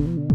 Mm-hmm.